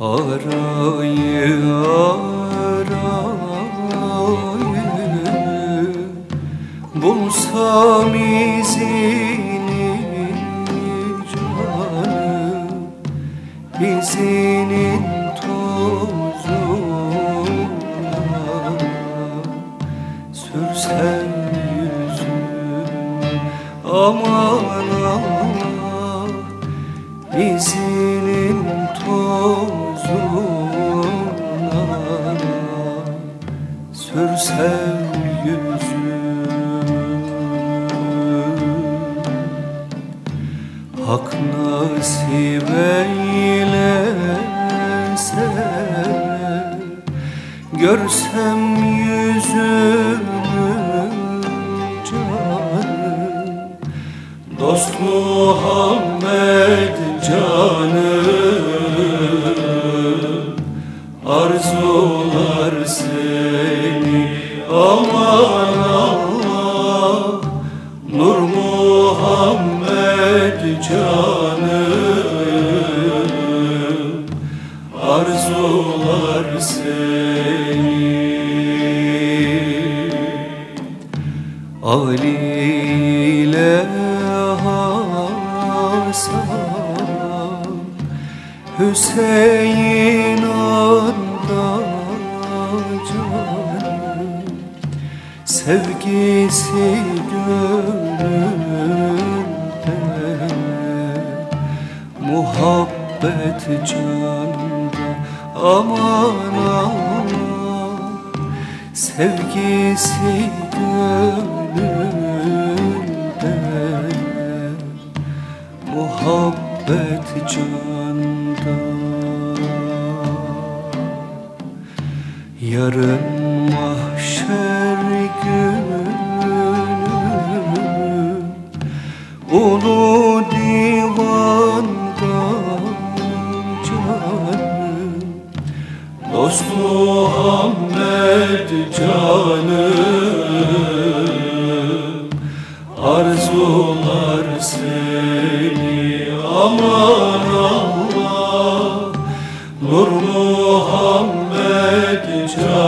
Arayı arayı Bulsam izini canım İzinin tozuna Sürsem tozuna Sürsem yüzüm Hak nasip Görsem yüzünü canım. Dost Muhammed canım Arzular seni aman Allah Nur Muhammed canım Arzular seni. Ali ile Hasan Hüseyin anda Sevgisi gönülde Muhabbet canda Aman Allah Sevgisi gönülde Muhabbet canda Yarın Ulu divanda canım. Dost Muhammed canım. Arzular seni aman Allah Nur Muhammed canım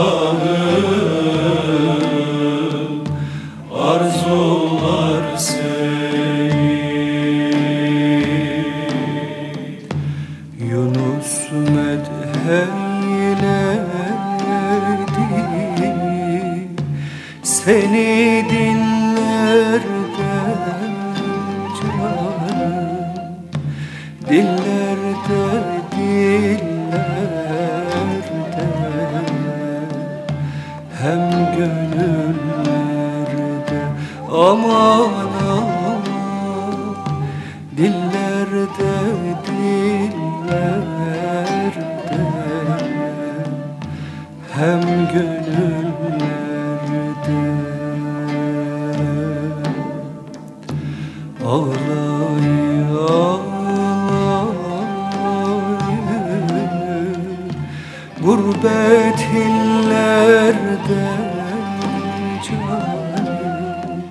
Seni dillerden canım Dillerde dillerde Hem gönüllerde aman Allah Dillerde dillerde Hem gönüllerde Ağlay ağlay Gurbet illerde canım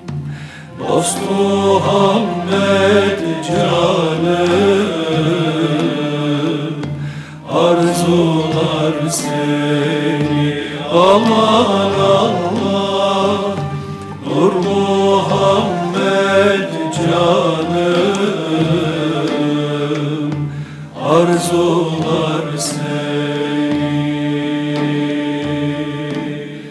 Dost Muhammed Arzular seni